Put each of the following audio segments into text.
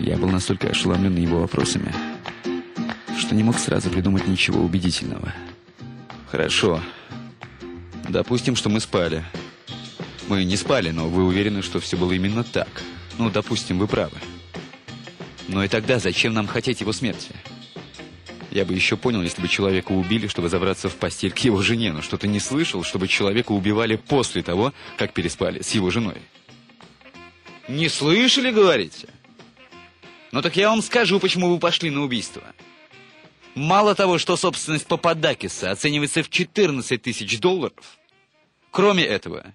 Я был настолько ошеломлен его вопросами, что не мог сразу придумать ничего убедительного. Хорошо. Допустим, что мы спали. Мы не спали, но вы уверены, что все было именно так. Ну, допустим, вы правы. Но и тогда зачем нам хотеть его смерти? Я бы еще понял, если бы человека убили, чтобы забраться в постель к его жене, но что-то не слышал, чтобы человека убивали после того, как переспали с его женой. Не слышали, говорите? Ну так я вам скажу, почему вы пошли на убийство. Мало того, что собственность Пападакиса оценивается в 14 тысяч долларов, кроме этого,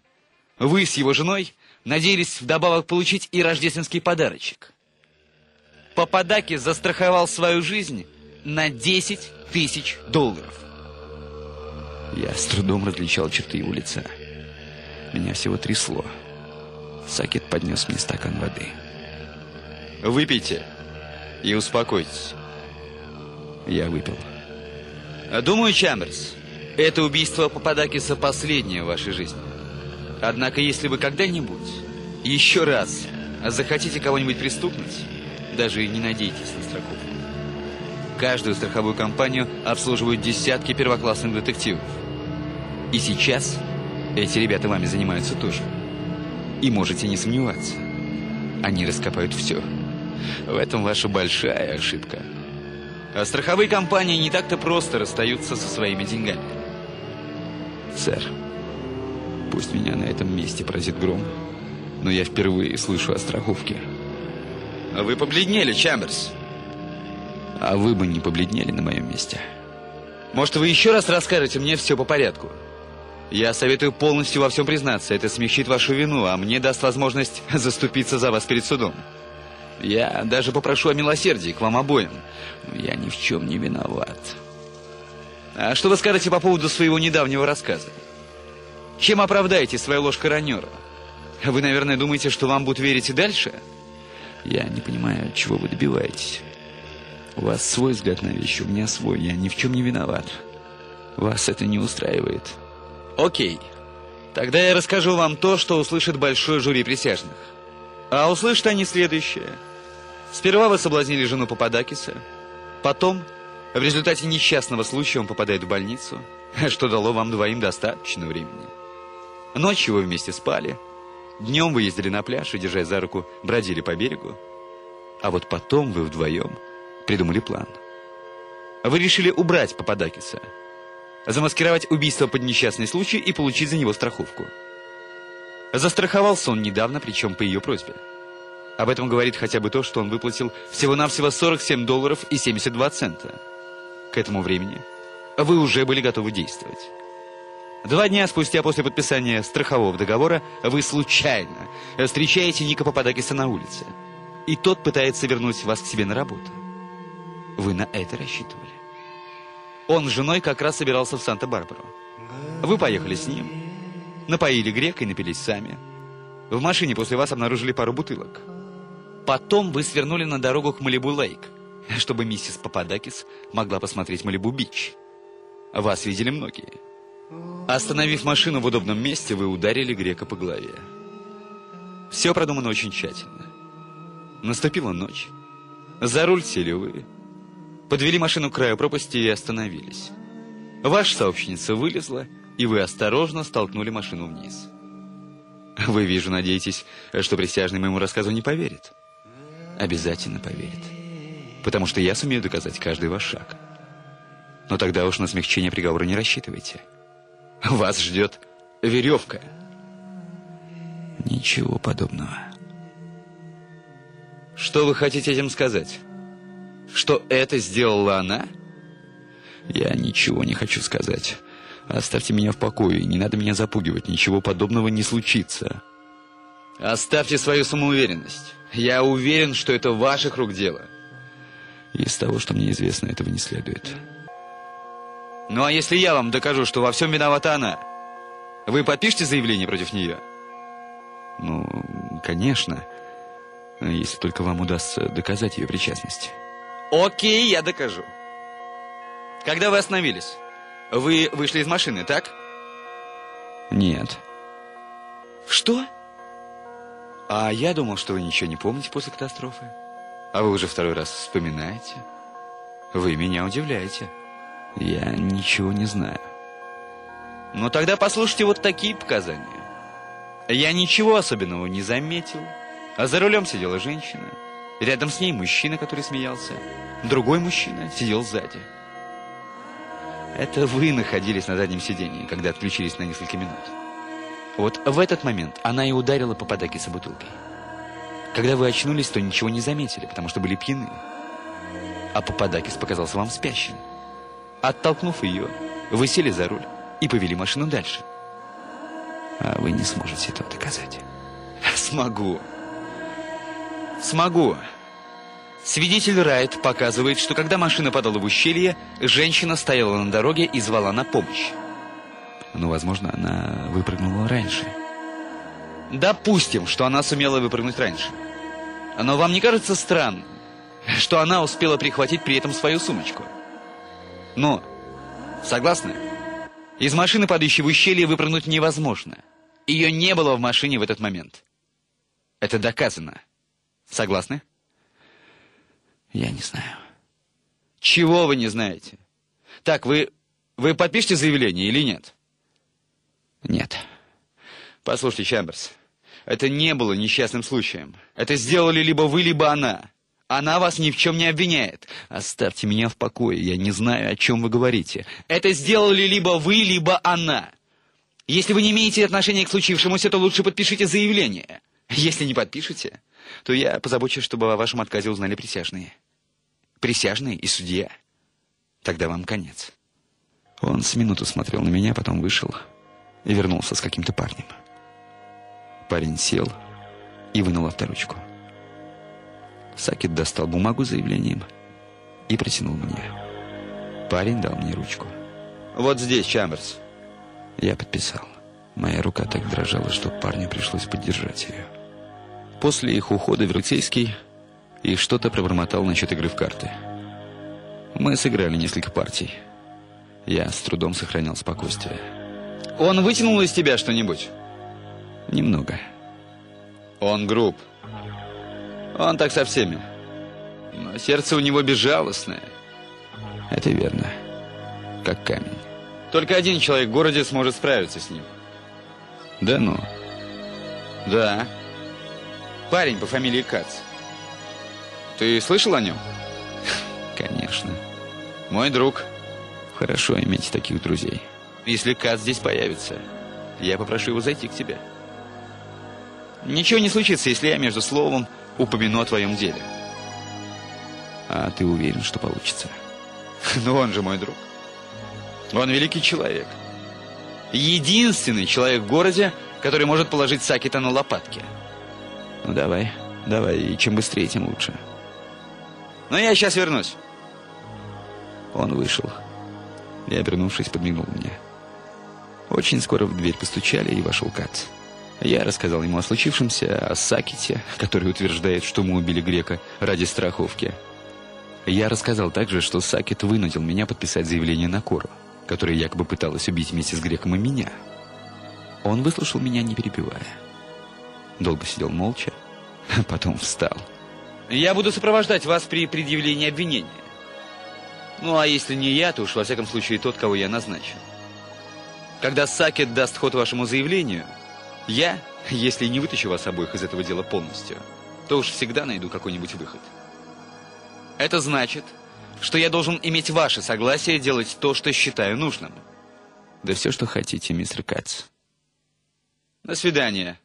вы с его женой надеялись вдобавок получить и рождественский подарочек. Пападакис застраховал свою жизнь на 10 тысяч долларов. Я с трудом различал черты его лица. Меня всего трясло. Сакет поднес мне стакан воды. Выпейте и успокойтесь. Я выпил. Думаю, Чамберс, это убийство Пападакиса последнее в вашей жизни. Однако, если вы когда-нибудь еще раз захотите кого-нибудь пристукнуть, даже не надейтесь на страховку. Каждую страховую компанию обслуживают десятки первоклассных детективов. И сейчас эти ребята вами занимаются тоже. И можете не сомневаться. Они раскопают все. В этом ваша большая ошибка. А страховые компании не так-то просто расстаются со своими деньгами. Сэр, пусть меня на этом месте поразит гром, но я впервые слышу о страховке. А вы побледнели, Чамберс. А вы бы не побледнели на моем месте. Может, вы еще раз расскажете мне все по порядку? Я советую полностью во всем признаться. Это смягчит вашу вину, а мне даст возможность заступиться за вас перед судом. Я даже попрошу о милосердии к вам обоим. Я ни в чем не виноват. А что вы скажете по поводу своего недавнего рассказа? Чем оправдаете свою ложь коронера? Вы, наверное, думаете, что вам будут верить и дальше? Я не понимаю, чего вы добиваетесь. У вас свой взгляд на вещи, у меня свой. Я ни в чем не виноват. Вас это не устраивает. Окей. Тогда я расскажу вам то, что услышит большой жюри присяжных. А услышат они следующее. Сперва вы соблазнили жену Пападакиса. Потом, в результате несчастного случая, он попадает в больницу, что дало вам двоим достаточно времени. Ночью вы вместе спали. Днем вы ездили на пляж и, держась за руку, бродили по берегу. А вот потом вы вдвоем придумали план. Вы решили убрать Пападакиса, замаскировать убийство под несчастный случай и получить за него страховку. Застраховался он недавно, причем по ее просьбе. Об этом говорит хотя бы то, что он выплатил всего-навсего 47 долларов и 72 цента. К этому времени вы уже были готовы действовать. Два дня спустя после подписания страхового договора вы случайно встречаете Ника Пападакиса на улице. И тот пытается вернуть вас к себе на работу. Вы на это рассчитывали. Он с женой как раз собирался в Санта-Барбару. Вы поехали с ним, напоили грека и напились сами. В машине после вас обнаружили пару бутылок. Потом вы свернули на дорогу к Малибу-Лейк, чтобы миссис Пападакис могла посмотреть Малибу-Бич. Вас видели многие. Остановив машину в удобном месте, вы ударили грека по голове. Все продумано очень тщательно. Наступила ночь. За руль сели вы. Подвели машину к краю пропасти и остановились. Ваша сообщница вылезла, и вы осторожно столкнули машину вниз. Вы, вижу, надеетесь, что присяжный моему рассказу не поверит. Обязательно поверит. Потому что я сумею доказать каждый ваш шаг. Но тогда уж на смягчение приговора не рассчитывайте. Вас ждет веревка. Ничего подобного. Что вы хотите этим сказать? Что это сделала она? Я ничего не хочу сказать. Оставьте меня в покое, не надо меня запугивать, ничего подобного не случится. Оставьте свою самоуверенность. Я уверен, что это ваших рук дело. Из того, что мне известно, этого не следует. Ну а если я вам докажу, что во всем виновата она, вы подпишете заявление против нее? Ну, конечно, если только вам удастся доказать ее причастность. Окей, я докажу. Когда вы остановились? Вы вышли из машины, так? Нет. Что? А я думал, что вы ничего не помните после катастрофы. А вы уже второй раз вспоминаете? Вы меня удивляете. Я ничего не знаю. Ну тогда послушайте вот такие показания. Я ничего особенного не заметил. А за рулем сидела женщина. Рядом с ней мужчина, который смеялся. Другой мужчина сидел сзади. Это вы находились на заднем сидении, когда отключились на несколько минут. Вот в этот момент она и ударила по Падакиса бутылкой. Когда вы очнулись, то ничего не заметили, потому что были пьяны. А Пападакис показался вам спящим. Оттолкнув ее, вы сели за руль и повели машину дальше. А вы не сможете этого доказать. Смогу. Смогу. Свидетель Райт показывает, что когда машина падала в ущелье, женщина стояла на дороге и звала на помощь. Но, возможно, она выпрыгнула раньше. Допустим, что она сумела выпрыгнуть раньше. Но вам не кажется странным, что она успела прихватить при этом свою сумочку? Но, согласны? Из машины, падающей в ущелье, выпрыгнуть невозможно. Ее не было в машине в этот момент. Это доказано. Согласны? Я не знаю. Чего вы не знаете? Так, вы, вы подпишете заявление или нет? Нет. Послушайте, Чамберс, это не было несчастным случаем. Это сделали либо вы, либо она. Она вас ни в чем не обвиняет. Оставьте меня в покое, я не знаю, о чем вы говорите. Это сделали либо вы, либо она. Если вы не имеете отношения к случившемуся, то лучше подпишите заявление. Если не подпишете, то я позабочусь, чтобы о вашем отказе узнали присяжные. Присяжные и судья. Тогда вам конец. Он с минуту смотрел на меня, потом вышел и вернулся с каким-то парнем. Парень сел и вынул авторучку. Сакет достал бумагу с заявлением и протянул мне. Парень дал мне ручку. Вот здесь, Чамберс. Я подписал. Моя рука так дрожала, что парню пришлось поддержать ее. После их ухода Вертейский и что-то пробормотал насчет игры в карты. Мы сыграли несколько партий. Я с трудом сохранял спокойствие. Он вытянул из тебя что-нибудь? Немного. Он груб. Он так со всеми. Но сердце у него безжалостное. Это верно. Как камень. Только один человек в городе сможет справиться с ним. Да ну? Да. Парень по фамилии Кац. Ты слышал о нем? Конечно. Мой друг. Хорошо иметь таких друзей. Если Кац здесь появится, я попрошу его зайти к тебе. Ничего не случится, если я между словом упомяну о твоем деле. А ты уверен, что получится? Ну, он же мой друг. Он великий человек. Единственный человек в городе, который может положить Сакита на лопатки. Ну, давай, давай, и чем быстрее, тем лучше. Но я сейчас вернусь. Он вышел. И, обернувшись, подмигнул мне. Очень скоро в дверь постучали, и вошел Кац. Я рассказал ему о случившемся, о Саките, который утверждает, что мы убили грека ради страховки. Я рассказал также, что Сакет вынудил меня подписать заявление на Кору, которая якобы пыталась убить вместе с греком и меня. Он выслушал меня, не перебивая. Долго сидел молча, потом встал. Я буду сопровождать вас при предъявлении обвинения. Ну, а если не я, то уж во всяком случае тот, кого я назначил. Когда Сакет даст ход вашему заявлению, я, если не вытащу вас обоих из этого дела полностью, то уж всегда найду какой-нибудь выход. Это значит, что я должен иметь ваше согласие делать то, что считаю нужным. Да все, что хотите, мистер Кац. До свидания,